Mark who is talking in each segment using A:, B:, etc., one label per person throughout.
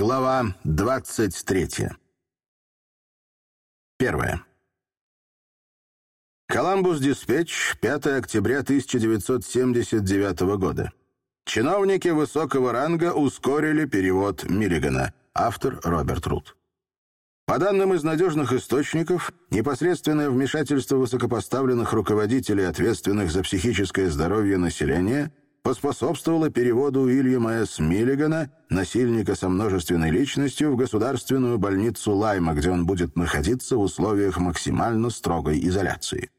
A: Глава 23. Первое. Коламбус Диспетч, 5 октября 1979 года. Чиновники высокого ранга ускорили перевод Миллигана. Автор Роберт Рут. По данным из надежных источников, непосредственное вмешательство высокопоставленных руководителей, ответственных за психическое здоровье населения – поспособствовало переводу Уильяма С. Миллигана, насильника со множественной личностью, в государственную больницу Лайма, где он будет находиться в условиях максимально строгой изоляции.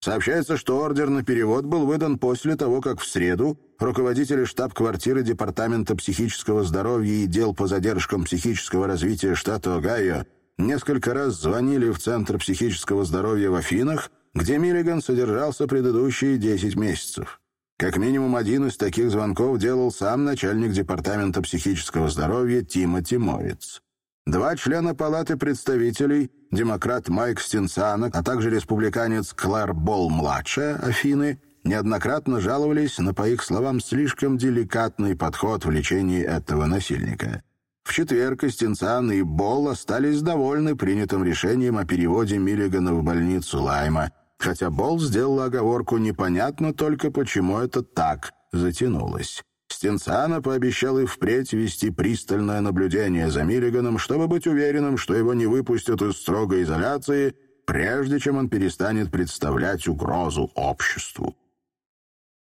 A: Сообщается, что ордер на перевод был выдан после того, как в среду руководители штаб-квартиры Департамента психического здоровья и дел по задержкам психического развития штата Огайо несколько раз звонили в Центр психического здоровья в Афинах, где Миллиган содержался предыдущие 10 месяцев. Как минимум один из таких звонков делал сам начальник Департамента психического здоровья Тимоти Морец. Два члена Палаты представителей, демократ Майк Стенсана, а также республиканец Клэр Болл-младшая, Афины, неоднократно жаловались на, по их словам, слишком деликатный подход в лечении этого насильника. В четверг Стенсан и Болл остались довольны принятым решением о переводе Миллигана в больницу Лайма – хотя Болл сделал оговорку «непонятно только, почему это так затянулось». Стенцана пообещал и впредь вести пристальное наблюдение за Миллиганом, чтобы быть уверенным, что его не выпустят из строгой изоляции, прежде чем он перестанет представлять угрозу обществу.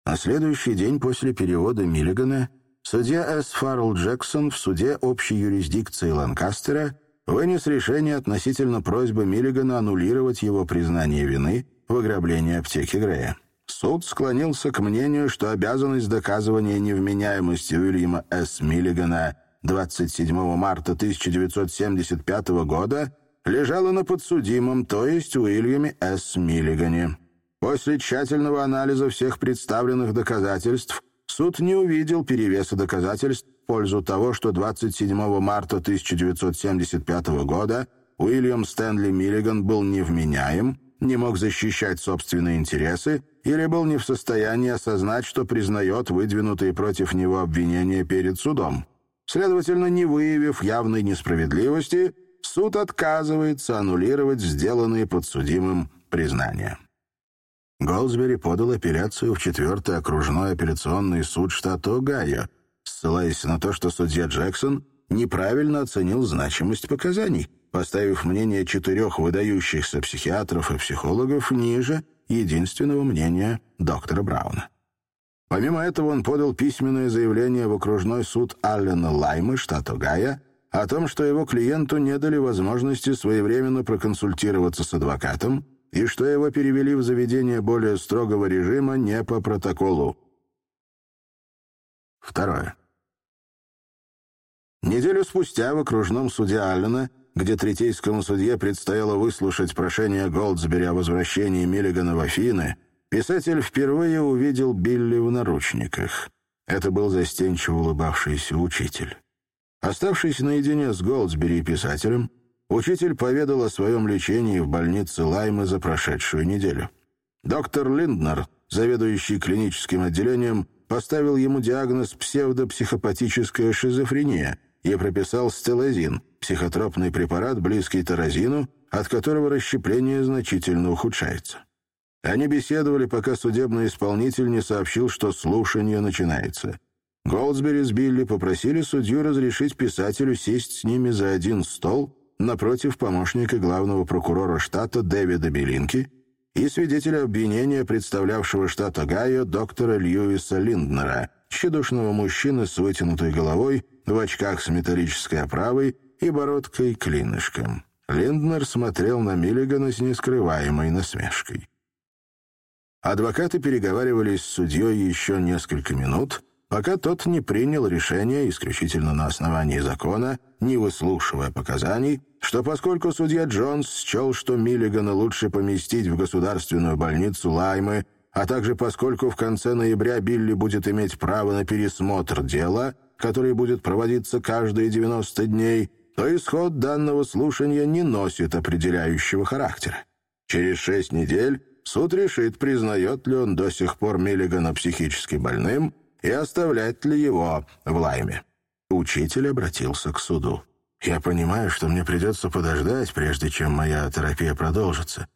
A: На следующий день после перевода Миллигана судья С. Фаррелл Джексон в суде общей юрисдикции Ланкастера вынес решение относительно просьбы Миллигана аннулировать его признание вины в ограблении аптеки Грея. Суд склонился к мнению, что обязанность доказывания невменяемости Уильяма С. Миллигана 27 марта 1975 года лежала на подсудимом, то есть Уильяме С. Миллигане. После тщательного анализа всех представленных доказательств суд не увидел перевеса доказательств в пользу того, что 27 марта 1975 года Уильям Стэнли Миллиган был невменяем, не мог защищать собственные интересы или был не в состоянии осознать, что признает выдвинутые против него обвинения перед судом. Следовательно, не выявив явной несправедливости, суд отказывается аннулировать сделанные подсудимым признания. Голдсбери подал апелляцию в четвертый окружной апелляционный суд штата Огайо, ссылаясь на то, что судья Джексон неправильно оценил значимость показаний – поставив мнение четырех выдающихся психиатров и психологов ниже единственного мнения доктора Брауна. Помимо этого он подал письменное заявление в окружной суд Аллена Лаймы, штат Огайо, о том, что его клиенту не дали возможности своевременно проконсультироваться с адвокатом и что его перевели в заведение более строгого режима не по протоколу. Второе. Неделю спустя в окружном суде Аллена где третейскому судье предстояло выслушать прошение Голдсбери о возвращении Миллигана в Афины, писатель впервые увидел Билли в наручниках. Это был застенчиво улыбавшийся учитель. Оставшись наедине с Голдсбери и писателем, учитель поведал о своем лечении в больнице Лаймы за прошедшую неделю. Доктор Линднер, заведующий клиническим отделением, поставил ему диагноз псевдопсихопатическая шизофрения и прописал стелазин — психотропный препарат, близкий таразину, от которого расщепление значительно ухудшается. Они беседовали, пока судебный исполнитель не сообщил, что слушание начинается. Голдсбери с Билли попросили судью разрешить писателю сесть с ними за один стол напротив помощника главного прокурора штата Дэвида Белинки и свидетеля обвинения, представлявшего штат Огайо, доктора Льюиса Линднера, тщедушного мужчины с вытянутой головой, в очках с металлической оправой и бородкой клинышком. Линднер смотрел на Миллигана с нескрываемой насмешкой. Адвокаты переговаривались с судьей еще несколько минут, пока тот не принял решение, исключительно на основании закона, не выслушивая показаний, что поскольку судья Джонс счел, что Миллигана лучше поместить в государственную больницу Лаймы, а также поскольку в конце ноября Билли будет иметь право на пересмотр дела, который будет проводиться каждые 90 дней, то исход данного слушания не носит определяющего характера. Через шесть недель суд решит, признает ли он до сих пор Миллигана психически больным и оставлять ли его в лайме. Учитель обратился к суду. «Я понимаю, что мне придется подождать, прежде чем моя терапия продолжится.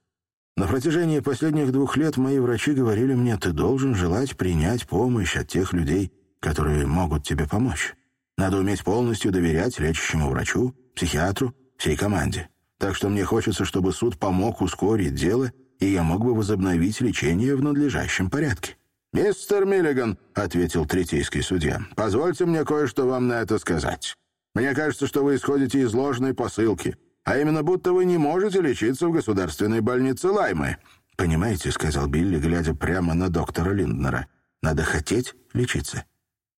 A: На протяжении последних двух лет мои врачи говорили мне, ты должен желать принять помощь от тех людей, которые могут тебе помочь. Надо уметь полностью доверять лечащему врачу, психиатру, всей команде. Так что мне хочется, чтобы суд помог ускорить дело, и я мог бы возобновить лечение в надлежащем порядке. «Мистер Миллиган», — ответил третейский судья, — «позвольте мне кое-что вам на это сказать. Мне кажется, что вы исходите из ложной посылки, а именно будто вы не можете лечиться в государственной больнице Лаймы». «Понимаете», — сказал Билли, глядя прямо на доктора Линднера, — «надо хотеть лечиться.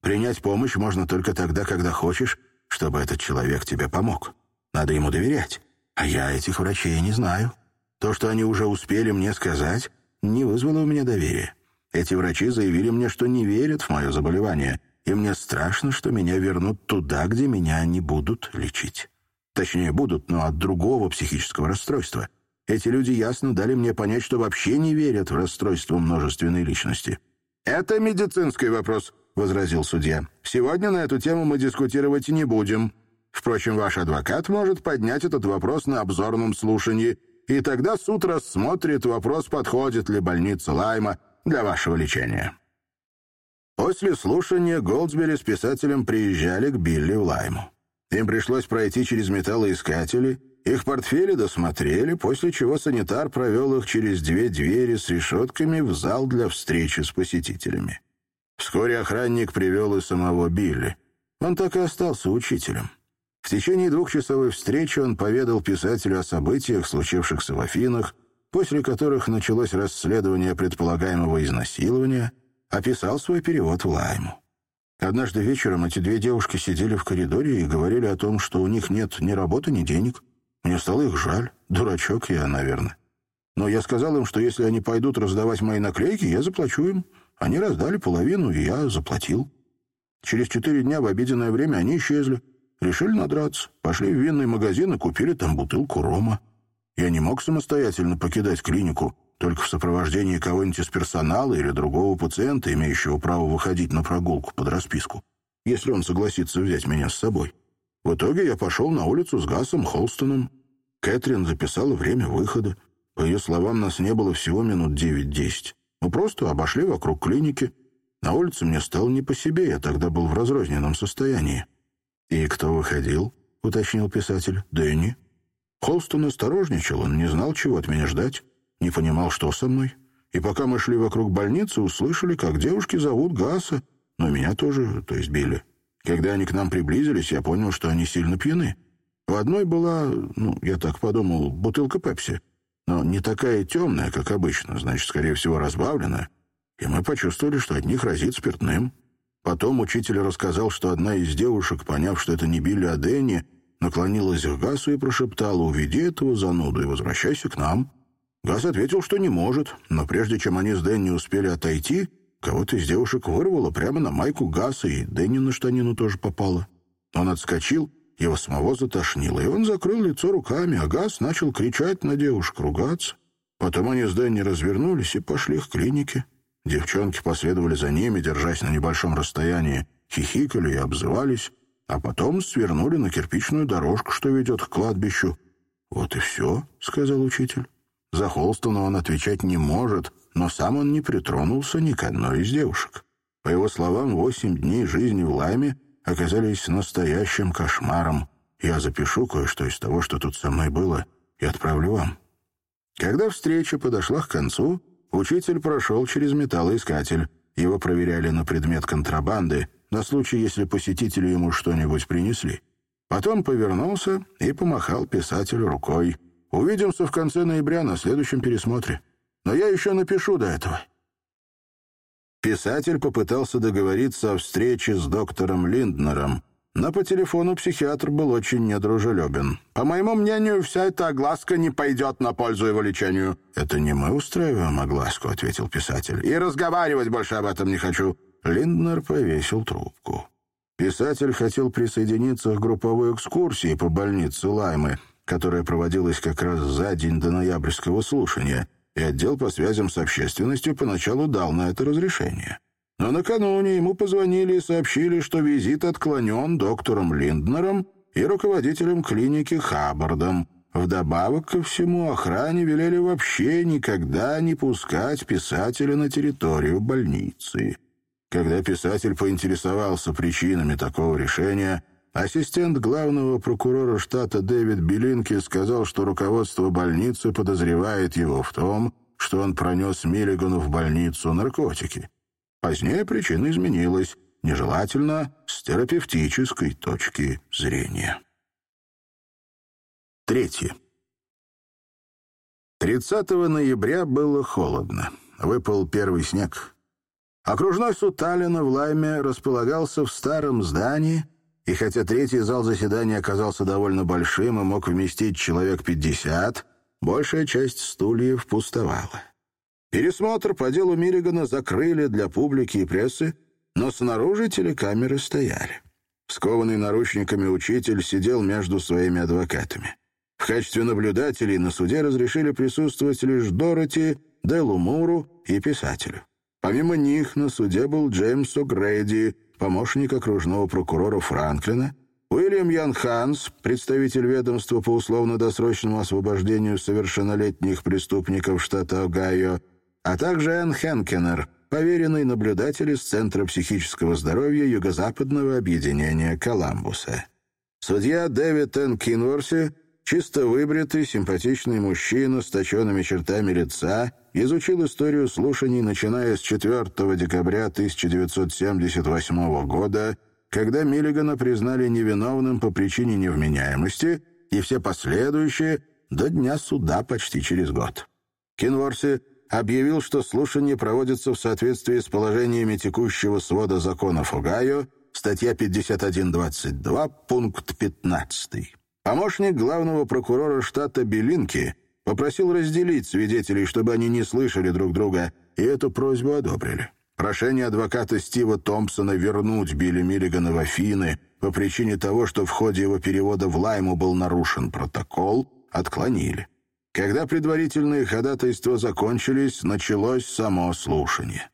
A: Принять помощь можно только тогда, когда хочешь, чтобы этот человек тебе помог. Надо ему доверять. А я этих врачей не знаю. То, что они уже успели мне сказать, не вызвало у меня доверия. Эти врачи заявили мне, что не верят в мое заболевание, и мне страшно, что меня вернут туда, где меня не будут лечить. Точнее, будут, но от другого психического расстройства. Эти люди ясно дали мне понять, что вообще не верят в расстройство множественной личности. «Это медицинский вопрос», — возразил судья. «Сегодня на эту тему мы дискутировать не будем. Впрочем, ваш адвокат может поднять этот вопрос на обзорном слушании, и тогда суд рассмотрит вопрос, подходит ли больница Лайма для вашего лечения». После слушания Голдсбери с писателем приезжали к Билли в Лайму. Им пришлось пройти через металлоискатели, их портфели досмотрели, после чего санитар провел их через две двери с решетками в зал для встречи с посетителями. Вскоре охранник привел и самого Билли. Он так и остался учителем. В течение двухчасовой встречи он поведал писателю о событиях, случившихся в Афинах, после которых началось расследование предполагаемого изнасилования, описал свой перевод в Лайму. Однажды вечером эти две девушки сидели в коридоре и говорили о том, что у них нет ни работы, ни денег. Мне стало их жаль. Дурачок я, наверное. Но я сказал им, что если они пойдут раздавать мои наклейки, я заплачу им. Они раздали половину, и я заплатил. Через четыре дня в обеденное время они исчезли. Решили надраться. Пошли в винный магазин и купили там бутылку рома. Я не мог самостоятельно покидать клинику, только в сопровождении кого-нибудь из персонала или другого пациента, имеющего право выходить на прогулку под расписку, если он согласится взять меня с собой. В итоге я пошел на улицу с Гасом Холстоном. Кэтрин записала время выхода. По ее словам, нас не было всего минут девять-десять. Мы просто обошли вокруг клиники. На улице мне стало не по себе, я тогда был в разрозненном состоянии. «И кто выходил?» — уточнил писатель. «Дэнни». Холстон осторожничал, он не знал, чего от меня ждать, не понимал, что со мной. И пока мы шли вокруг больницы, услышали, как девушки зовут Гаса, но меня тоже, то есть Билли. Когда они к нам приблизились, я понял, что они сильно пьяны. В одной была, ну, я так подумал, бутылка пепси, но не такая темная, как обычно, значит, скорее всего, разбавленная. И мы почувствовали, что от них разит спиртным. Потом учитель рассказал, что одна из девушек, поняв, что это не Билли, а Дэнни, наклонилась к Гасу и прошептала «Уведи этого зануду и возвращайся к нам». Гас ответил, что не может, но прежде чем они с Дэнни успели отойти, кого-то из девушек вырвало прямо на майку Гаса, и Дэнни на штанину тоже попало. Он отскочил, его самого затошнило, и он закрыл лицо руками, а Гас начал кричать на девушек, ругаться. Потом они с Дэнни развернулись и пошли к клинике. Девчонки последовали за ними, держась на небольшом расстоянии, хихикали и обзывались а потом свернули на кирпичную дорожку, что ведет к кладбищу. «Вот и все», — сказал учитель. За Холстона он отвечать не может, но сам он не притронулся ни к одной из девушек. По его словам, восемь дней жизни в Лайме оказались настоящим кошмаром. Я запишу кое-что из того, что тут со мной было, и отправлю вам. Когда встреча подошла к концу, учитель прошел через металлоискатель. Его проверяли на предмет контрабанды, на случай, если посетители ему что-нибудь принесли. Потом повернулся и помахал писателю рукой. «Увидимся в конце ноября на следующем пересмотре. Но я еще напишу до этого». Писатель попытался договориться о встрече с доктором Линднером, но по телефону психиатр был очень недружелюбен. «По моему мнению, вся эта огласка не пойдет на пользу его лечению». «Это не мы устраиваем огласку», — ответил писатель. «И разговаривать больше об этом не хочу. Линднер повесил трубку. Писатель хотел присоединиться к групповой экскурсии по больнице Лаймы, которая проводилась как раз за день до ноябрьского слушания, и отдел по связям с общественностью поначалу дал на это разрешение. Но накануне ему позвонили и сообщили, что визит отклонен доктором Линднером и руководителем клиники Хаббардом. Вдобавок ко всему, охране велели вообще никогда не пускать писателя на территорию больницы. Когда писатель поинтересовался причинами такого решения, ассистент главного прокурора штата Дэвид Белинки сказал, что руководство больницы подозревает его в том, что он пронес Миллигану в больницу наркотики. Позднее причина изменилась, нежелательно с терапевтической точки зрения. Третье. 30 ноября было холодно. Выпал первый снег. Окружной суд Таллина в Лайме располагался в старом здании, и хотя третий зал заседания оказался довольно большим и мог вместить человек 50, большая часть стульев пустовала. Пересмотр по делу Миллигана закрыли для публики и прессы, но снаружи телекамеры стояли. Скованный наручниками учитель сидел между своими адвокатами. В качестве наблюдателей на суде разрешили присутствовать лишь Дороти, Делу Муру и писателю. Помимо них на суде был Джеймс О'Грейди, помощник окружного прокурора Франклина, Уильям Ян Ханс, представитель ведомства по условно-досрочному освобождению совершеннолетних преступников штата Огайо, а также Энн Хенкенер, поверенный наблюдатель из Центра психического здоровья Юго-Западного объединения Коламбуса. Судья Дэвид Н. Кинворси Чисто выбритый, симпатичный мужчина с точенными чертами лица изучил историю слушаний, начиная с 4 декабря 1978 года, когда Миллигана признали невиновным по причине невменяемости, и все последующие до дня суда почти через год. Кинворси объявил, что слушание проводится в соответствии с положениями текущего свода законов Огайо, статья 51.22, пункт 15. Помощник главного прокурора штата Белинки попросил разделить свидетелей, чтобы они не слышали друг друга, и эту просьбу одобрили. Прошение адвоката Стива Томпсона вернуть Билли Миллигана в Афины по причине того, что в ходе его перевода в Лайму был нарушен протокол, отклонили. Когда предварительные ходатайства закончились, началось само слушание.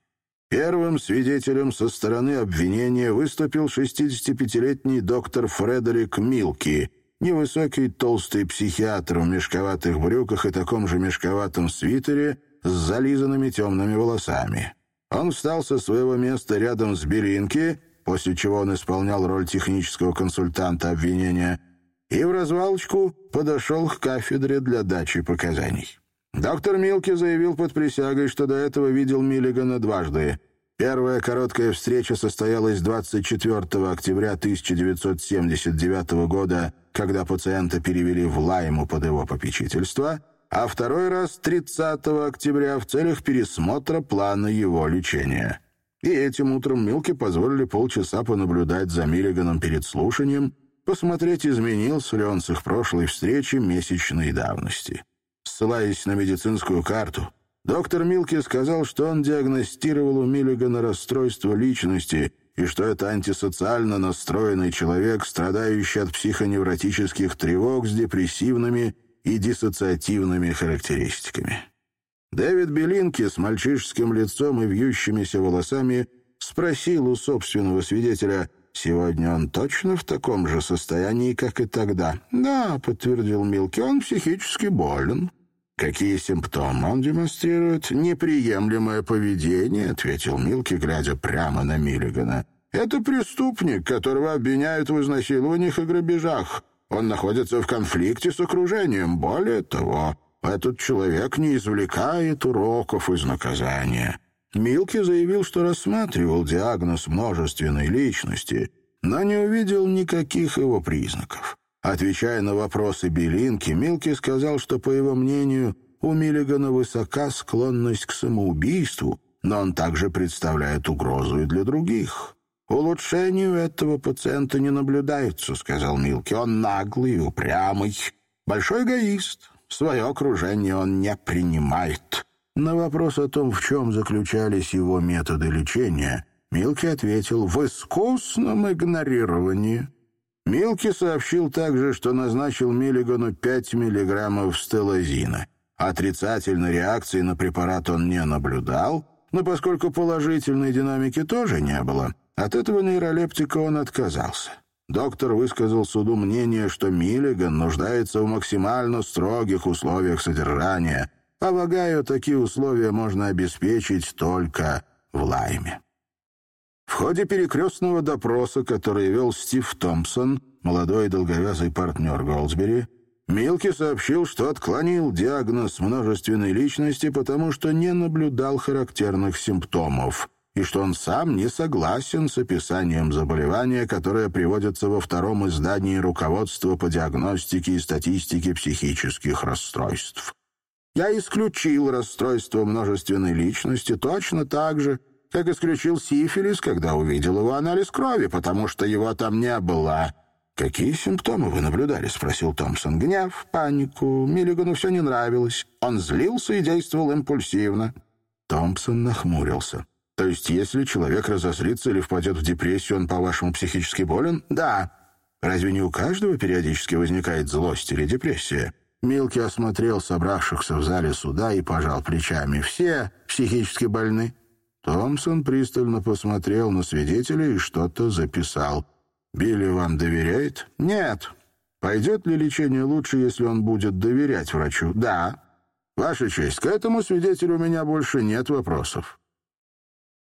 A: Первым свидетелем со стороны обвинения выступил 65-летний доктор Фредерик Милки — Невысокий толстый психиатр в мешковатых брюках и таком же мешковатом свитере с зализанными темными волосами. Он встал со своего места рядом с Беринки, после чего он исполнял роль технического консультанта обвинения, и в развалочку подошел к кафедре для дачи показаний. Доктор Милки заявил под присягой, что до этого видел Миллигана дважды — Первая короткая встреча состоялась 24 октября 1979 года, когда пациента перевели в Лайму под его попечительство, а второй раз 30 октября в целях пересмотра плана его лечения. И этим утром Милке позволили полчаса понаблюдать за Миллиганом перед слушанием, посмотреть, изменился ли он с их прошлой встречи месячной давности. Ссылаясь на медицинскую карту, Доктор Милки сказал, что он диагностировал у Миллигана расстройство личности и что это антисоциально настроенный человек, страдающий от психоневротических тревог с депрессивными и диссоциативными характеристиками. Дэвид Белинки с мальчишеским лицом и вьющимися волосами спросил у собственного свидетеля, «Сегодня он точно в таком же состоянии, как и тогда?» «Да», — подтвердил Милки, — «он психически болен». «Какие симптомы он демонстрирует?» «Неприемлемое поведение», — ответил Милки, глядя прямо на Миллигана. «Это преступник, которого обвиняют в изнасилованиях и грабежах. Он находится в конфликте с окружением. Более того, этот человек не извлекает уроков из наказания». Милки заявил, что рассматривал диагноз множественной личности, но не увидел никаких его признаков. Отвечая на вопросы Белинки, Милки сказал, что, по его мнению, у Миллигана высока склонность к самоубийству, но он также представляет угрозу и для других. «Улучшению этого пациента не наблюдается», — сказал Милки. «Он наглый, упрямый, большой эгоист. Свое окружение он не принимает». На вопрос о том, в чем заключались его методы лечения, Милки ответил «в искусном игнорировании». Милки сообщил также, что назначил Миллигану 5 миллиграммов стелазина. Отрицательной реакции на препарат он не наблюдал, Но поскольку положительной динамики тоже не было, от этого нейролептика он отказался. Доктор высказал суду мнение, что Миллиган нуждается в максимально строгих условиях содержания. Полагаю, такие условия можно обеспечить только в Лайме. В ходе перекрестного допроса, который вел Стив Томпсон, молодой долговязый партнер Голдсбери, Милки сообщил, что отклонил диагноз множественной личности, потому что не наблюдал характерных симптомов, и что он сам не согласен с описанием заболевания, которое приводится во втором издании руководства по диагностике и статистике психических расстройств. Я исключил расстройство множественной личности точно так же, как исключил сифилис, когда увидел его анализ крови, потому что его там не было. «Какие симптомы вы наблюдали?» — спросил Томпсон. «Гнев, панику. Миллигану все не нравилось. Он злился и действовал импульсивно». Томпсон нахмурился. «То есть, если человек разозлится или впадет в депрессию, он, по-вашему, психически болен?» «Да». «Разве не у каждого периодически возникает злость или депрессия?» Милки осмотрел собравшихся в зале суда и пожал плечами. «Все психически больны». Томпсон пристально посмотрел на свидетеля и что-то записал. «Билли вам доверяет?» «Нет». «Пойдет ли лечение лучше, если он будет доверять врачу?» «Да». «Ваша честь, к этому свидетелю у меня больше нет вопросов».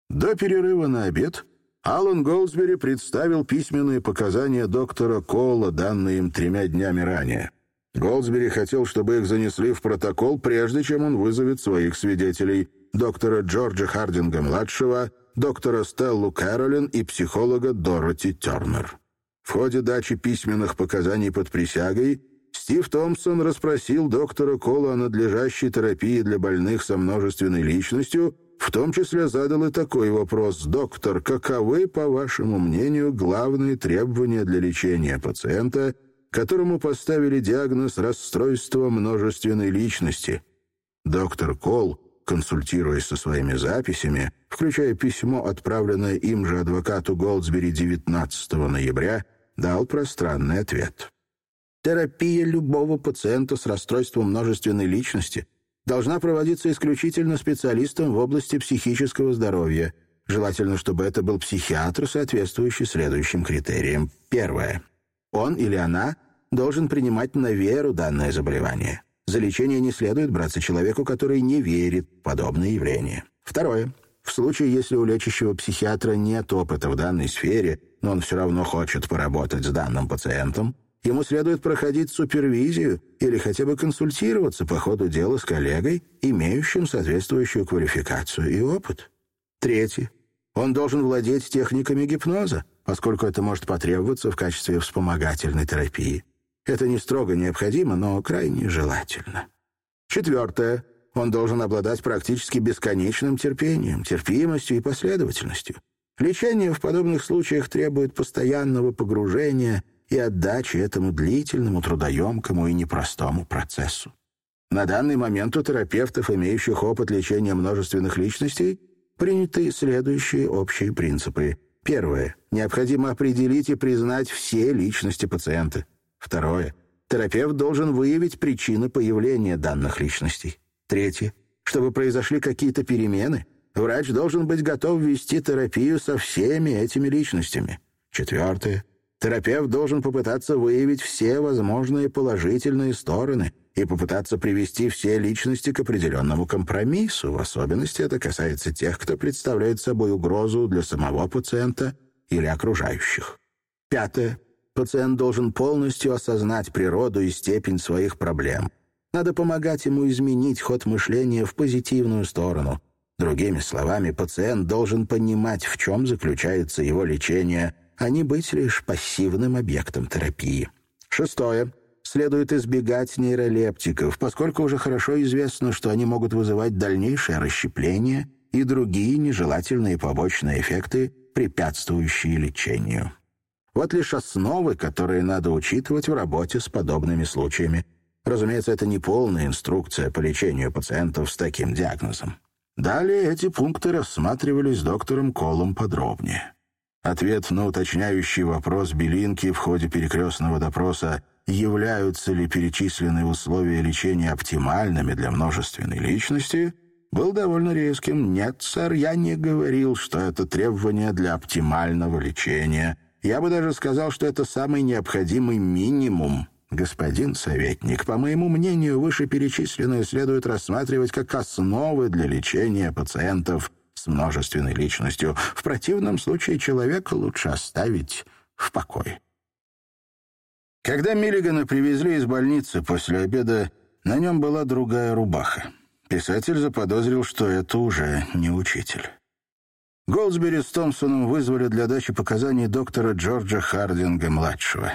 A: До перерыва на обед Алан Голдсбери представил письменные показания доктора Колла, данные им тремя днями ранее. Голдсбери хотел, чтобы их занесли в протокол, прежде чем он вызовет своих свидетелей доктора Джорджа Хардинга-младшего, доктора Стеллу Кэролин и психолога Дороти Тернер. В ходе дачи письменных показаний под присягой Стив Томпсон расспросил доктора Кола о надлежащей терапии для больных со множественной личностью, в том числе задал и такой вопрос. «Доктор, каковы, по вашему мнению, главные требования для лечения пациента, которому поставили диагноз расстройства множественной личности?» Доктор Кол консультируясь со своими записями, включая письмо, отправленное им же адвокату Голдсбери 19 ноября, дал пространный ответ. Терапия любого пациента с расстройством множественной личности должна проводиться исключительно специалистом в области психического здоровья. Желательно, чтобы это был психиатр, соответствующий следующим критериям. Первое. Он или она должен принимать на веру данное заболевание. За лечение не следует браться человеку, который не верит в подобные явления. Второе. В случае, если у лечащего психиатра нет опыта в данной сфере, но он все равно хочет поработать с данным пациентом, ему следует проходить супервизию или хотя бы консультироваться по ходу дела с коллегой, имеющим соответствующую квалификацию и опыт. Третье. Он должен владеть техниками гипноза, поскольку это может потребоваться в качестве вспомогательной терапии. Это не строго необходимо, но крайне желательно. Четвертое. Он должен обладать практически бесконечным терпением, терпимостью и последовательностью. Лечение в подобных случаях требует постоянного погружения и отдачи этому длительному, трудоемкому и непростому процессу. На данный момент у терапевтов, имеющих опыт лечения множественных личностей, приняты следующие общие принципы. Первое. Необходимо определить и признать все личности пациента. Второе. Терапевт должен выявить причины появления данных личностей. Третье. Чтобы произошли какие-то перемены, врач должен быть готов вести терапию со всеми этими личностями. Четвертое. Терапевт должен попытаться выявить все возможные положительные стороны и попытаться привести все личности к определенному компромиссу. В особенности это касается тех, кто представляет собой угрозу для самого пациента или окружающих. Пятое. Пациент должен полностью осознать природу и степень своих проблем. Надо помогать ему изменить ход мышления в позитивную сторону. Другими словами, пациент должен понимать, в чем заключается его лечение, а не быть лишь пассивным объектом терапии. Шестое. Следует избегать нейролептиков, поскольку уже хорошо известно, что они могут вызывать дальнейшее расщепление и другие нежелательные побочные эффекты, препятствующие лечению. Вот лишь основы, которые надо учитывать в работе с подобными случаями. Разумеется, это не полная инструкция по лечению пациентов с таким диагнозом. Далее эти пункты рассматривались доктором Колом подробнее. Ответ на уточняющий вопрос Белинки в ходе перекрестного допроса являются ли перечисленные условия лечения оптимальными для множественной личности, был довольно резким. «Нет, сэр, я не говорил, что это требование для оптимального лечения. Я бы даже сказал, что это самый необходимый минимум. Господин советник, по моему мнению, вышеперечисленное следует рассматривать как основы для лечения пациентов с множественной личностью. В противном случае человека лучше оставить в покое». Когда Миллигана привезли из больницы после обеда, на нем была другая рубаха. Писатель заподозрил, что это уже не учитель. Голдсбери с Томпсоном вызвали для дачи показаний доктора Джорджа Хардинга-младшего.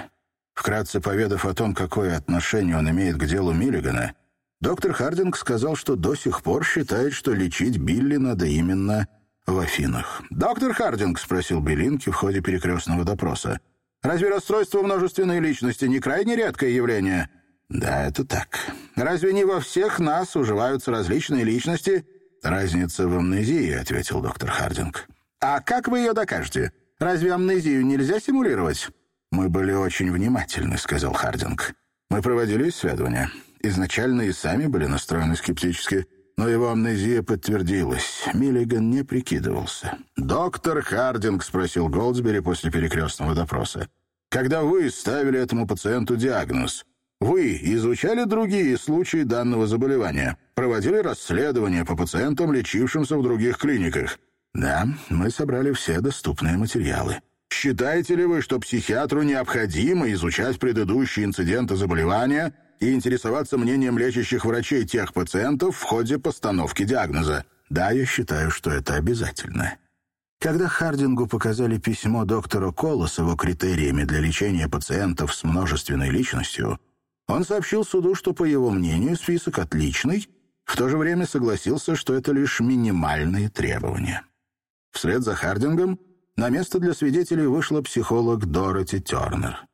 A: Вкратце поведав о том, какое отношение он имеет к делу Миллигана, доктор Хардинг сказал, что до сих пор считает, что лечить Билли надо именно в Афинах. «Доктор Хардинг», — спросил Белинки в ходе перекрестного допроса, «разве расстройство множественной личности не крайне редкое явление?» «Да, это так. Разве не во всех нас уживаются различные личности?» «Разница в амнезии», — ответил доктор Хардинг. «А как вы ее докажете? Разве амнезию нельзя симулировать?» «Мы были очень внимательны», — сказал Хардинг. «Мы проводили исследования. Изначально и сами были настроены скептически, но его амнезия подтвердилась. Миллиган не прикидывался». «Доктор Хардинг», — спросил Голдсбери после перекрестного допроса, «когда вы ставили этому пациенту диагноз, вы изучали другие случаи данного заболевания? Проводили расследования по пациентам, лечившимся в других клиниках? Да, мы собрали все доступные материалы. Считаете ли вы, что психиатру необходимо изучать предыдущие инциденты заболевания и интересоваться мнением лечащих врачей тех пациентов в ходе постановки диагноза? Да, я считаю, что это обязательно. Когда Хардингу показали письмо доктора его критериями для лечения пациентов с множественной личностью, он сообщил суду, что, по его мнению, список отличный, в то же время согласился, что это лишь минимальные требования. Вслед за Хардингом на место для свидетелей вышла психолог Дороти Тернер.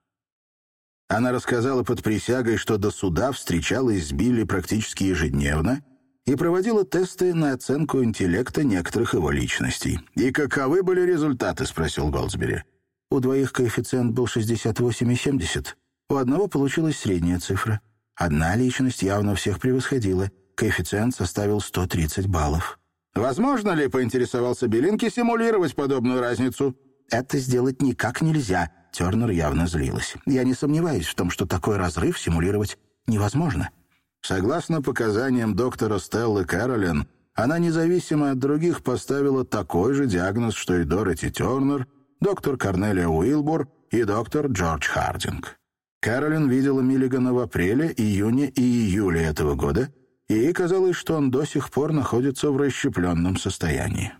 A: Она рассказала под присягой, что до суда встречалась с Билли практически ежедневно и проводила тесты на оценку интеллекта некоторых его личностей. «И каковы были результаты?» — спросил Голдсбери. У двоих коэффициент был 68,70. У одного получилась средняя цифра. Одна личность явно всех превосходила. Коэффициент составил 130 баллов. «Возможно ли, — поинтересовался Белинки, — симулировать подобную разницу?» «Это сделать никак нельзя», — Тернер явно злилась. «Я не сомневаюсь в том, что такой разрыв симулировать невозможно». Согласно показаниям доктора Стеллы Кэролин, она независимо от других поставила такой же диагноз, что и Дороти Тернер, доктор Корнелия Уилбур и доктор Джордж Хардинг. Кэролин видела Миллигана в апреле, июне и июле этого года, и ей казалось, что он до сих пор находится в расщепленном состоянии.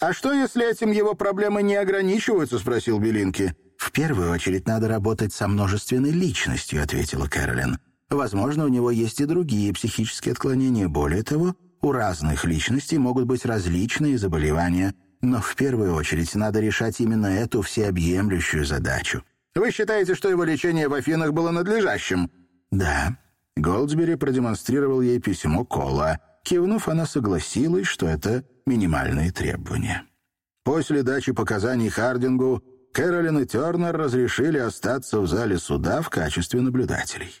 A: «А что, если этим его проблемы не ограничиваются?» — спросил Белинки. «В первую очередь надо работать со множественной личностью», — ответила Кэролин. «Возможно, у него есть и другие психические отклонения. Более того, у разных личностей могут быть различные заболевания. Но в первую очередь надо решать именно эту всеобъемлющую задачу. Вы считаете, что его лечение в Афинах было надлежащим?» «Да». Голдсбери продемонстрировал ей письмо Кола. Кивнув, она согласилась, что это минимальные требования. После дачи показаний Хардингу Кэролин и Тернер разрешили остаться в зале суда в качестве наблюдателей.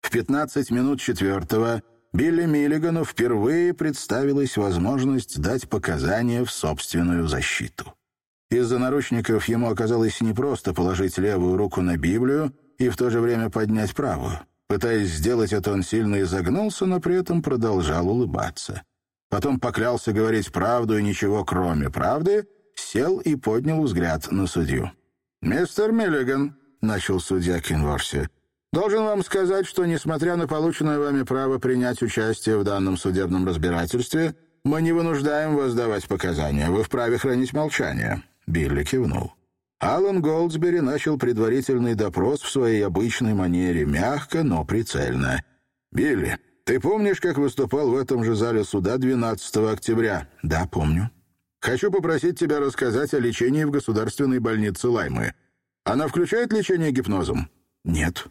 A: В 15 минут четвертого Билли Миллигану впервые представилась возможность дать показания в собственную защиту. Из-за наручников ему оказалось непросто положить левую руку на Библию и в то же время поднять правую. Пытаясь сделать это, он сильно изогнулся, но при этом продолжал улыбаться. Потом поклялся говорить правду и ничего кроме правды, сел и поднял взгляд на судью. «Мистер Миллиган», — начал судья Кинворси, — «должен вам сказать, что, несмотря на полученное вами право принять участие в данном судебном разбирательстве, мы не вынуждаем вас давать показания. Вы вправе хранить молчание». Билли кивнул. Алан Голдсбери начал предварительный допрос в своей обычной манере, мягко, но прицельно. «Билли, ты помнишь, как выступал в этом же зале суда 12 октября?» «Да, помню». «Хочу попросить тебя рассказать о лечении в государственной больнице Лаймы. Она включает лечение гипнозом?» «Нет».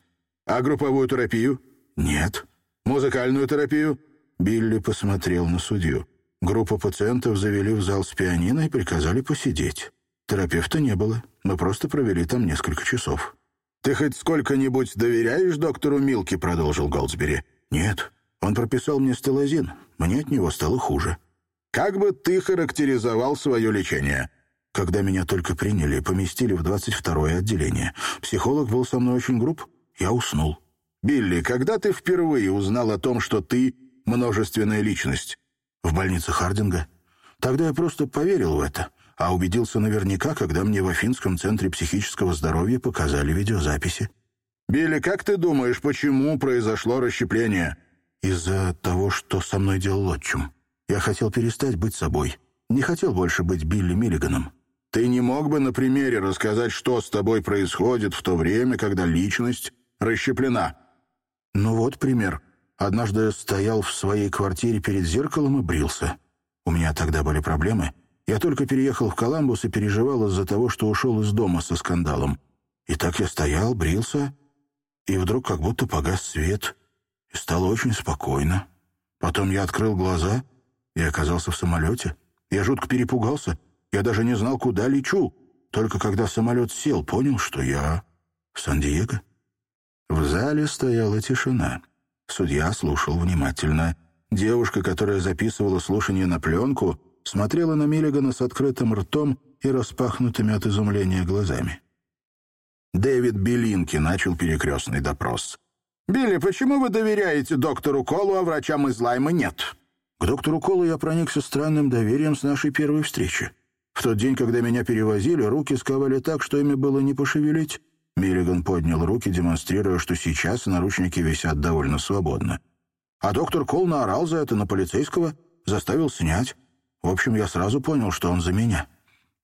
A: «А групповую терапию?» «Нет». «Музыкальную терапию?» Билли посмотрел на судью. Группа пациентов завели в зал с пианино и приказали посидеть. Терапевта не было. Мы просто провели там несколько часов. «Ты хоть сколько-нибудь доверяешь доктору Милки?» — продолжил Голдсбери. «Нет. Он прописал мне стелозин. Мне от него стало хуже. Как бы ты характеризовал свое лечение? Когда меня только приняли, поместили в 22-е отделение. Психолог был со мной очень груб. Я уснул. Билли, когда ты впервые узнал о том, что ты множественная личность? В больнице Хардинга. Тогда я просто поверил в это, а убедился наверняка, когда мне в Афинском центре психического здоровья показали видеозаписи. «Билли, как ты думаешь, почему произошло расщепление?» «Из-за того, что со мной делал отчим. Я хотел перестать быть собой. Не хотел больше быть Билли Миллиганом». «Ты не мог бы на примере рассказать, что с тобой происходит в то время, когда личность расщеплена?» «Ну вот пример. Однажды стоял в своей квартире перед зеркалом и брился. У меня тогда были проблемы. Я только переехал в Коламбус и переживал из-за того, что ушел из дома со скандалом. И так я стоял, брился, и вдруг как будто погас свет, и стало очень спокойно. Потом я открыл глаза и оказался в самолете. Я жутко перепугался. Я даже не знал, куда лечу. Только когда самолет сел, понял, что я в Сан-Диего. В зале стояла тишина. Судья слушал внимательно. Девушка, которая записывала слушание на пленку, смотрела на Миллигана с открытым ртом и распахнутыми от изумления глазами. Дэвид Белинки начал перекрестный допрос. «Билли, почему вы доверяете доктору Колу, а врачам из Лайма нет?» К доктору Колу я проникся странным доверием с нашей первой встречи. В тот день, когда меня перевозили, руки сковали так, что ими было не пошевелить. Миллиган поднял руки, демонстрируя, что сейчас наручники висят довольно свободно. А доктор Кол наорал за это на полицейского, заставил снять. В общем, я сразу понял, что он за меня.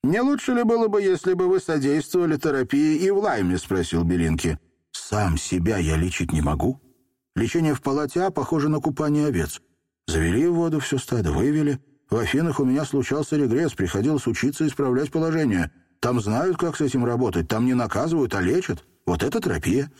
A: «Не лучше ли было бы, если бы вы содействовали терапии и в Лайме?» — спросил Белинки. «Сам себя я лечить не могу. Лечение в палате А похоже на купание овец. Завели в воду все стадо, вывели. В Афинах у меня случался регресс, приходилось учиться исправлять положение. Там знают, как с этим работать, там не наказывают, а лечат. Вот это терапия».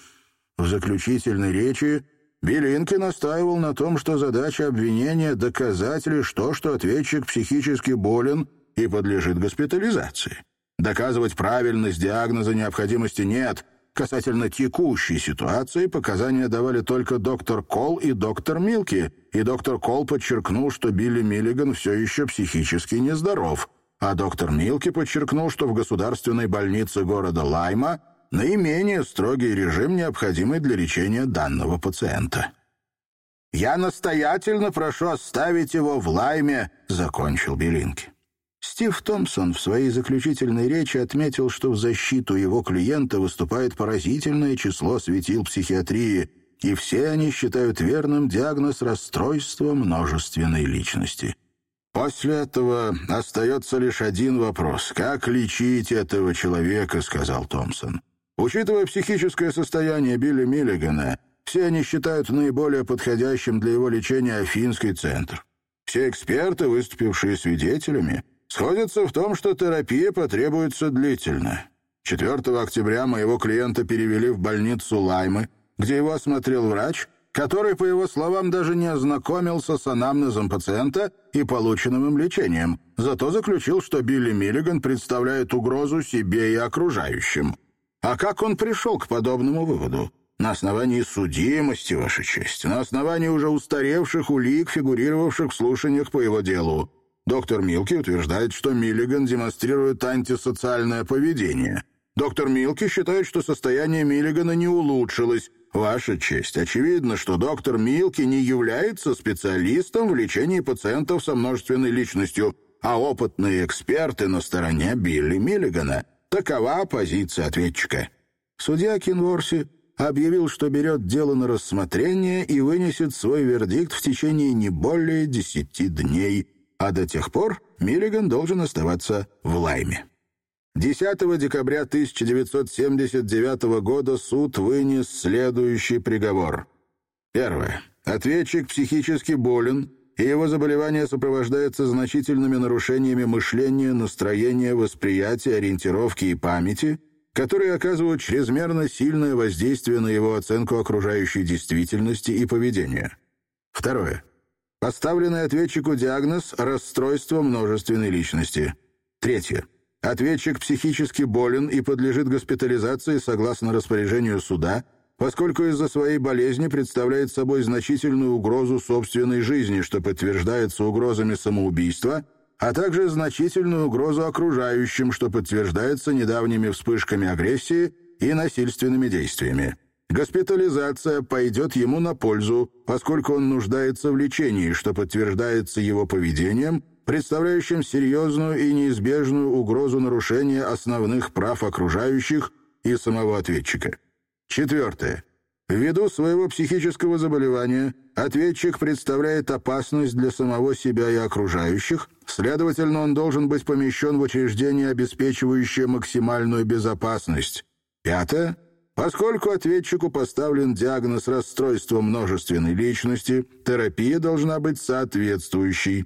A: В заключительной речи Белинки настаивал на том, что задача обвинения — доказать лишь то, что ответчик психически болен — и подлежит госпитализации. Доказывать правильность диагноза необходимости нет. Касательно текущей ситуации показания давали только доктор Кол и доктор Милки, и доктор Кол подчеркнул, что Билли Миллиган все еще психически нездоров, а доктор Милки подчеркнул, что в государственной больнице города Лайма наименее строгий режим, необходимый для лечения данного пациента. «Я настоятельно прошу оставить его в Лайме», — закончил Белинки. Стив Томпсон в своей заключительной речи отметил, что в защиту его клиента выступает поразительное число светил психиатрии, и все они считают верным диагноз расстройства множественной личности. «После этого остается лишь один вопрос. Как лечить этого человека?» — сказал Томпсон. «Учитывая психическое состояние Билли Миллигана, все они считают наиболее подходящим для его лечения Афинский центр. Все эксперты, выступившие свидетелями, сходятся в том, что терапия потребуется длительно. 4 октября моего клиента перевели в больницу Лаймы, где его осмотрел врач, который, по его словам, даже не ознакомился с анамнезом пациента и полученным им лечением, зато заключил, что Билли Миллиган представляет угрозу себе и окружающим. А как он пришел к подобному выводу? На основании судимости, Ваша честь, на основании уже устаревших улик, фигурировавших в слушаниях по его делу. Доктор Милки утверждает, что Миллиган демонстрирует антисоциальное поведение. Доктор Милки считает, что состояние Миллигана не улучшилось. Ваша честь, очевидно, что доктор Милки не является специалистом в лечении пациентов со множественной личностью, а опытные эксперты на стороне Билли Миллигана. Такова позиция ответчика. Судья Кинворси объявил, что берет дело на рассмотрение и вынесет свой вердикт в течение не более десяти дней а до тех пор Миллиган должен оставаться в Лайме. 10 декабря 1979 года суд вынес следующий приговор. Первое. Ответчик психически болен, и его заболевание сопровождается значительными нарушениями мышления, настроения, восприятия, ориентировки и памяти, которые оказывают чрезмерно сильное воздействие на его оценку окружающей действительности и поведения. Второе. Поставленный ответчику диагноз – расстройство множественной личности. Третье. Ответчик психически болен и подлежит госпитализации согласно распоряжению суда, поскольку из-за своей болезни представляет собой значительную угрозу собственной жизни, что подтверждается угрозами самоубийства, а также значительную угрозу окружающим, что подтверждается недавними вспышками агрессии и насильственными действиями. Госпитализация пойдет ему на пользу, поскольку он нуждается в лечении, что подтверждается его поведением, представляющим серьезную и неизбежную угрозу нарушения основных прав окружающих и самого ответчика. Четвертое. Ввиду своего психического заболевания ответчик представляет опасность для самого себя и окружающих, следовательно, он должен быть помещен в учреждение, обеспечивающее максимальную безопасность. Пятое. Поскольку ответчику поставлен диагноз расстройства множественной личности, терапия должна быть соответствующей.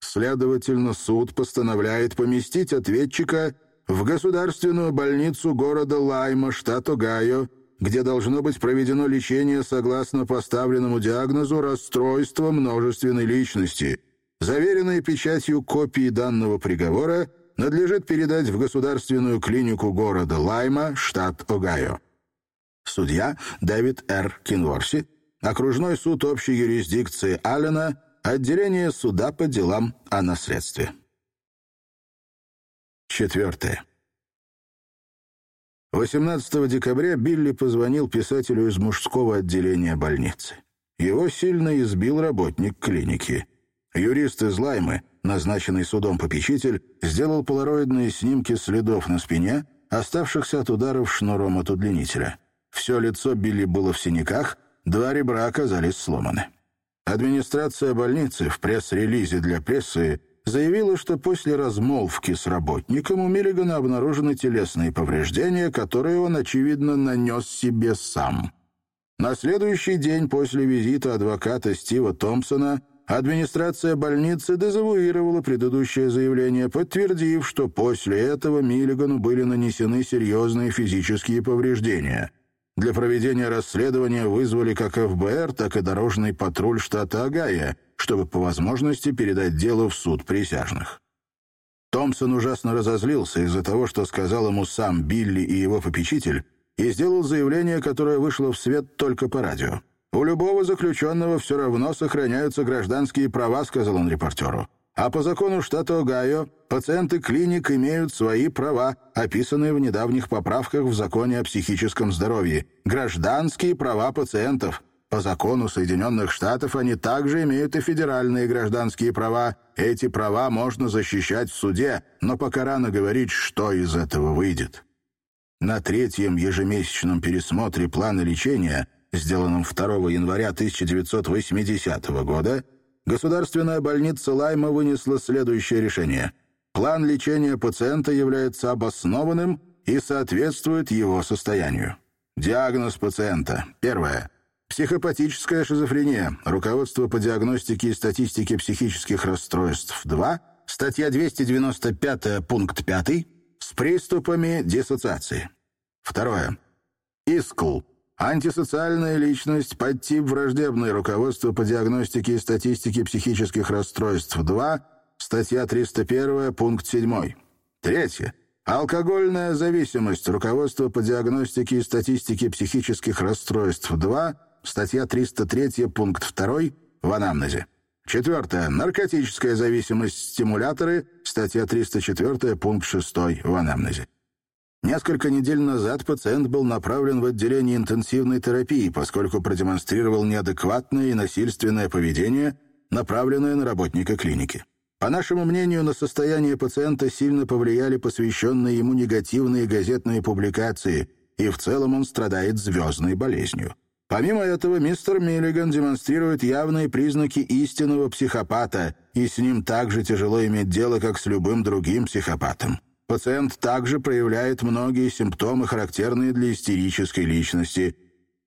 A: Следовательно, суд постановляет поместить ответчика в государственную больницу города Лайма, штат Огайо, где должно быть проведено лечение согласно поставленному диагнозу расстройства множественной личности. Заверенные печатью копии данного приговора надлежит передать в государственную клинику города Лайма, штат Огайо. Судья Дэвид Р. Кинворси, окружной суд общей юрисдикции Аллена, отделение суда по делам о наследстве. Четвертое. 18 декабря Билли позвонил писателю из мужского отделения больницы. Его сильно избил работник клиники. Юрист из Лаймы, назначенный судом попечитель, сделал полароидные снимки следов на спине, оставшихся от ударов шнуром от удлинителя. Все лицо Билли было в синяках, два ребра оказались сломаны. Администрация больницы в пресс-релизе для прессы заявила, что после размолвки с работником у Миллигана обнаружены телесные повреждения, которые он, очевидно, нанес себе сам. На следующий день после визита адвоката Стива Томпсона администрация больницы дезавуировала предыдущее заявление, подтвердив, что после этого Миллигану были нанесены серьезные физические повреждения — для проведения расследования вызвали как ФБР, так и дорожный патруль штата Огайо, чтобы по возможности передать дело в суд присяжных. Томпсон ужасно разозлился из-за того, что сказал ему сам Билли и его попечитель, и сделал заявление, которое вышло в свет только по радио. «У любого заключенного все равно сохраняются гражданские права», — сказал он репортеру. А по закону штата Огайо пациенты клиник имеют свои права, описанные в недавних поправках в законе о психическом здоровье. Гражданские права пациентов. По закону Соединенных Штатов они также имеют и федеральные гражданские права. Эти права можно защищать в суде, но пока рано говорить, что из этого выйдет. На третьем ежемесячном пересмотре плана лечения, сделанном 2 января 1980 года, Государственная больница Лайма вынесла следующее решение. План лечения пациента является обоснованным и соответствует его состоянию. Диагноз пациента. Первое. Психопатическая шизофрения. Руководство по диагностике и статистике психических расстройств. 2. Статья 295, пункт 5. С приступами диссоциации. Второе. ИСКЛ. Антисоциальная личность, подтип враждебное руководство по диагностике и статистике психических расстройств 2, статья 301, пункт 7. Третье. Алкогольная зависимость, руководство по диагностике и статистике психических расстройств 2, статья 303, пункт 2 в анамнезе. Четвертое. Наркотическая зависимость, стимуляторы, статья 304, пункт 6 в анамнезе. Несколько недель назад пациент был направлен в отделение интенсивной терапии, поскольку продемонстрировал неадекватное и насильственное поведение, направленное на работника клиники. По нашему мнению, на состояние пациента сильно повлияли посвященные ему негативные газетные публикации, и в целом он страдает звездной болезнью. Помимо этого, мистер Миллиган демонстрирует явные признаки истинного психопата, и с ним так же тяжело иметь дело, как с любым другим психопатом. Пациент также проявляет многие симптомы, характерные для истерической личности.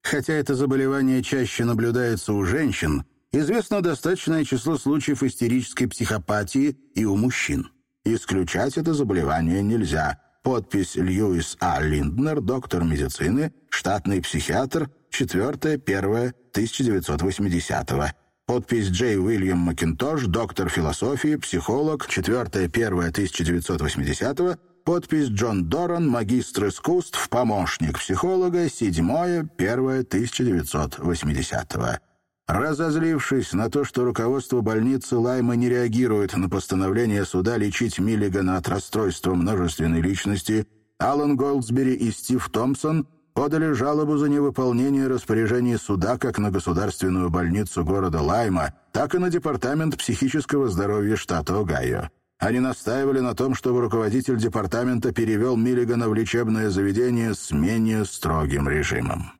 A: Хотя это заболевание чаще наблюдается у женщин, известно достаточное число случаев истерической психопатии и у мужчин. Исключать это заболевание нельзя. Подпись Льюис А. Линднер, доктор медицины, штатный психиатр, 4-1-1980 Подпись Джей Уильям Макинтош, доктор философии, психолог, 4-1-1980 подпись Джон Доран, магистр искусств, помощник психолога, 7 1 1980 -го. Разозлившись на то, что руководство больницы Лайма не реагирует на постановление суда лечить Миллигана от расстройства множественной личности, Алан Голдсбери и Стив Томпсон подали жалобу за невыполнение распоряжений суда как на государственную больницу города Лайма, так и на Департамент психического здоровья штата Огайо. Они настаивали на том, чтобы руководитель департамента перевел Миллигана в лечебное заведение с менее строгим режимом.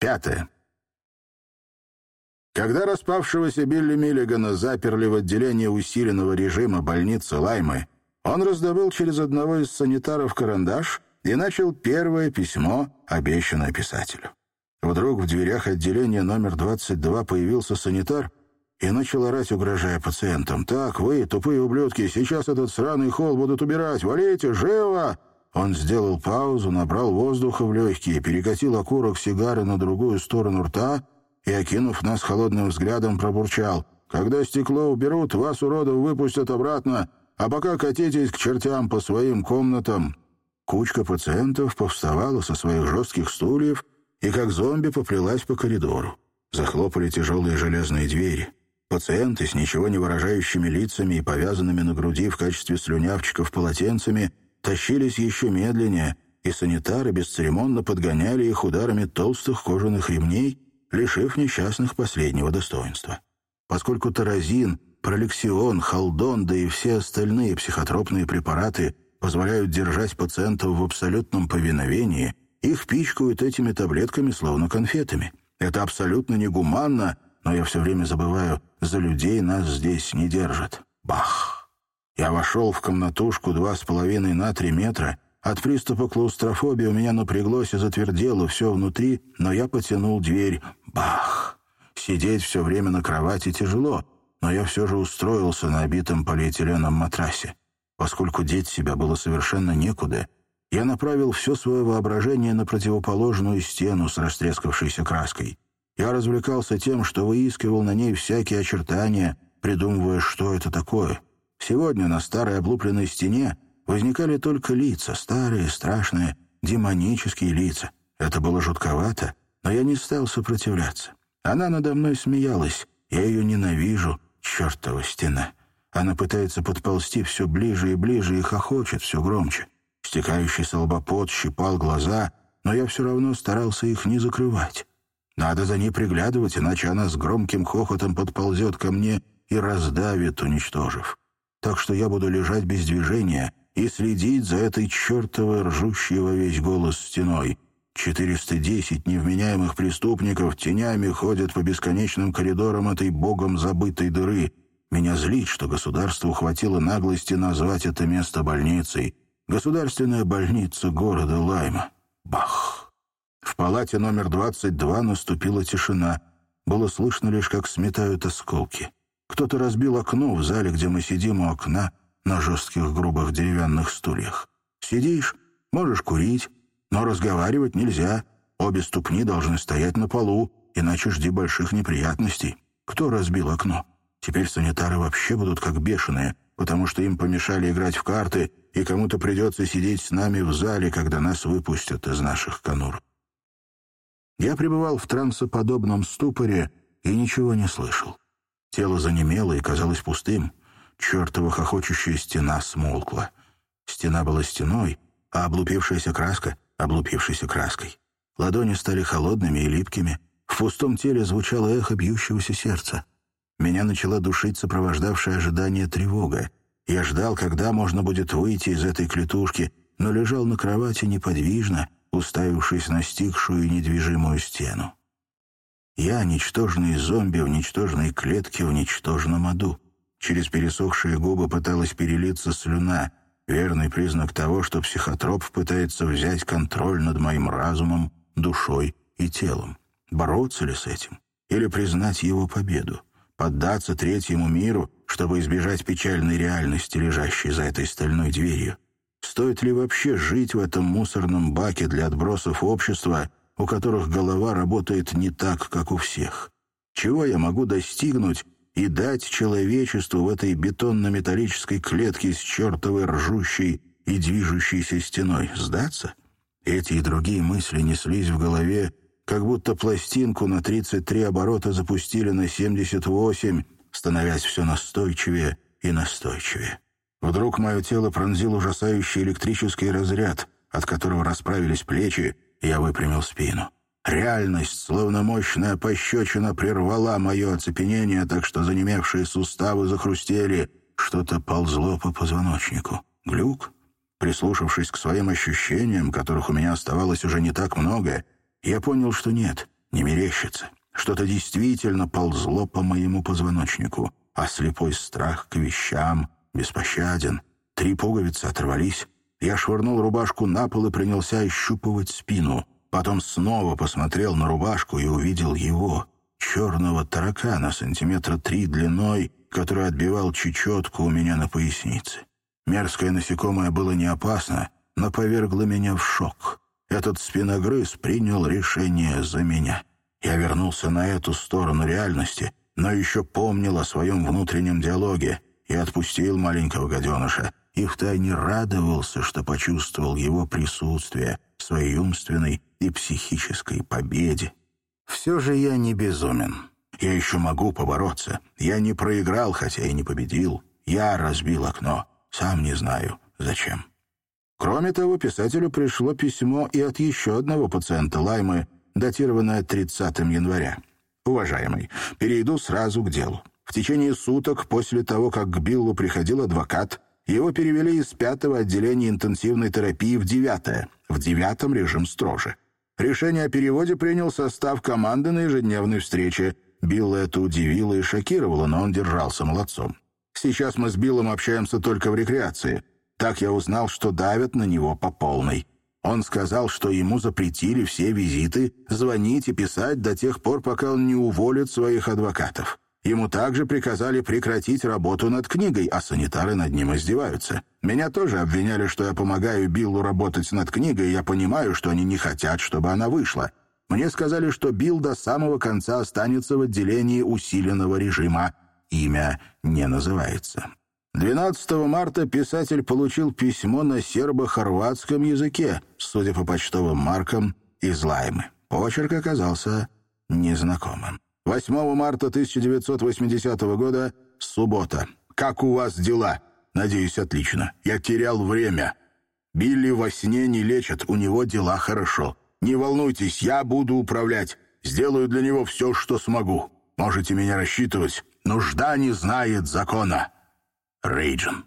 A: Пятое. Когда распавшегося Билли Миллигана заперли в отделение усиленного режима больницы Лаймы, он раздобыл через одного из санитаров карандаш и начал первое письмо, обещанное писателю. Вдруг в дверях отделения номер 22 появился санитар и начал орать, угрожая пациентам. «Так, вы, тупые ублюдки, сейчас этот сраный холл будут убирать! Валите, живо!» Он сделал паузу, набрал воздуха в легкие, перекатил окурок сигары на другую сторону рта — и, окинув нас холодным взглядом, пробурчал. «Когда стекло уберут, вас, уродов, выпустят обратно, а пока катитесь к чертям по своим комнатам». Кучка пациентов повставала со своих жестких стульев и, как зомби, поплелась по коридору. Захлопали тяжелые железные двери. Пациенты с ничего не выражающими лицами и повязанными на груди в качестве слюнявчиков полотенцами тащились еще медленнее, и санитары бесцеремонно подгоняли их ударами толстых кожаных ремней, лишив несчастных последнего достоинства. Поскольку таразин, пролексион, халдон, да и все остальные психотропные препараты позволяют держать пациентов в абсолютном повиновении, их пичкают этими таблетками словно конфетами. Это абсолютно негуманно, но я все время забываю, за людей нас здесь не держат. Бах! Я вошел в комнатушку два с половиной на три метра от приступа клаустрофобии у меня напряглось и затвердело все внутри, но я потянул дверь. Бах! Сидеть все время на кровати тяжело, но я все же устроился на обитом полиэтиленом матрасе. Поскольку деть себя было совершенно некуда, я направил все свое воображение на противоположную стену с растрескавшейся краской. Я развлекался тем, что выискивал на ней всякие очертания, придумывая, что это такое. Сегодня на старой облупленной стене возникали только лица, старые, страшные, демонические лица. Это было жутковато, но я не стал сопротивляться. Она надо мной смеялась. Я ее ненавижу, чертова стена. Она пытается подползти все ближе и ближе и хохочет все громче. Стекающий солбопот щипал глаза, но я все равно старался их не закрывать. Надо за ней приглядывать, иначе она с громким хохотом подползет ко мне и раздавит, уничтожив. Так что я буду лежать без движения — и следить за этой чертовой ржущей во весь голос стеной. 410 невменяемых преступников тенями ходят по бесконечным коридорам этой богом забытой дыры. Меня злит, что государству хватило наглости назвать это место больницей. Государственная больница города Лайма. Бах! В палате номер 22 наступила тишина. Было слышно лишь, как сметают осколки. Кто-то разбил окно в зале, где мы сидим у окна, на жестких грубых деревянных стульях. Сидишь, можешь курить, но разговаривать нельзя. Обе ступни должны стоять на полу, иначе жди больших неприятностей. Кто разбил окно? Теперь санитары вообще будут как бешеные, потому что им помешали играть в карты, и кому-то придется сидеть с нами в зале, когда нас выпустят из наших конур. Я пребывал в трансоподобном ступоре и ничего не слышал. Тело занемело и казалось пустым — чертова хохочущая стена смолкла. Стена была стеной, а облупившаяся краска — облупившейся краской. Ладони стали холодными и липкими. В пустом теле звучало эхо бьющегося сердца. Меня начала душить сопровождавшее ожидание тревога. Я ждал, когда можно будет выйти из этой клетушки, но лежал на кровати неподвижно, уставившись на стихшую недвижимую стену. Я — ничтожный зомби в ничтожной клетке в ничтожном аду. Через пересохшие губы пыталась перелиться слюна, верный признак того, что психотроп пытается взять контроль над моим разумом, душой и телом. Бороться ли с этим? Или признать его победу? Поддаться третьему миру, чтобы избежать печальной реальности, лежащей за этой стальной дверью? Стоит ли вообще жить в этом мусорном баке для отбросов общества, у которых голова работает не так, как у всех? Чего я могу достигнуть, и дать человечеству в этой бетонно-металлической клетке с чертовой ржущей и движущейся стеной сдаться? Эти и другие мысли неслись в голове, как будто пластинку на 33 оборота запустили на 78, становясь все настойчивее и настойчивее. Вдруг мое тело пронзил ужасающий электрический разряд, от которого расправились плечи, и я выпрямил спину. Реальность, словно мощная пощечина, прервала мое оцепенение, так что занемевшие суставы захрустели. Что-то ползло по позвоночнику. Глюк? Прислушавшись к своим ощущениям, которых у меня оставалось уже не так много, я понял, что нет, не мерещится. Что-то действительно ползло по моему позвоночнику, а слепой страх к вещам беспощаден. Три пуговицы оторвались. Я швырнул рубашку на пол и принялся ощупывать спину — Потом снова посмотрел на рубашку и увидел его, черного таракана сантиметра три длиной, который отбивал чечетку у меня на пояснице. Мерзкое насекомое было не опасно, но повергло меня в шок. Этот спиногрыз принял решение за меня. Я вернулся на эту сторону реальности, но еще помнил о своем внутреннем диалоге и отпустил маленького гаденыша, и втайне радовался, что почувствовал его присутствие, своей умственной и психической победе. Все же я не безумен. Я еще могу побороться. Я не проиграл, хотя и не победил. Я разбил окно. Сам не знаю, зачем. Кроме того, писателю пришло письмо и от еще одного пациента Лаймы, датированное 30 января. «Уважаемый, перейду сразу к делу. В течение суток после того, как к Биллу приходил адвокат, его перевели из пятого отделения интенсивной терапии в девятое. В девятом режим строже. Решение о переводе принял состав команды на ежедневной встрече. Билла это удивило и шокировало, но он держался молодцом. Сейчас мы с Биллом общаемся только в рекреации. Так я узнал, что давят на него по полной. Он сказал, что ему запретили все визиты, звонить и писать до тех пор, пока он не уволит своих адвокатов. Ему также приказали прекратить работу над книгой, а санитары над ним издеваются. Меня тоже обвиняли, что я помогаю Биллу работать над книгой, и я понимаю, что они не хотят, чтобы она вышла. Мне сказали, что Билл до самого конца останется в отделении усиленного режима. Имя не называется. 12 марта писатель получил письмо на сербо-хорватском языке, судя по почтовым маркам, из Лаймы. Почерк оказался незнакомым. 8 марта 1980 года, суббота. Как у вас дела? Надеюсь, отлично. Я терял время. Билли во сне не лечат, у него дела хорошо. Не волнуйтесь, я буду управлять. Сделаю для него все, что смогу. Можете меня рассчитывать. Нужда не знает закона. Рейджин.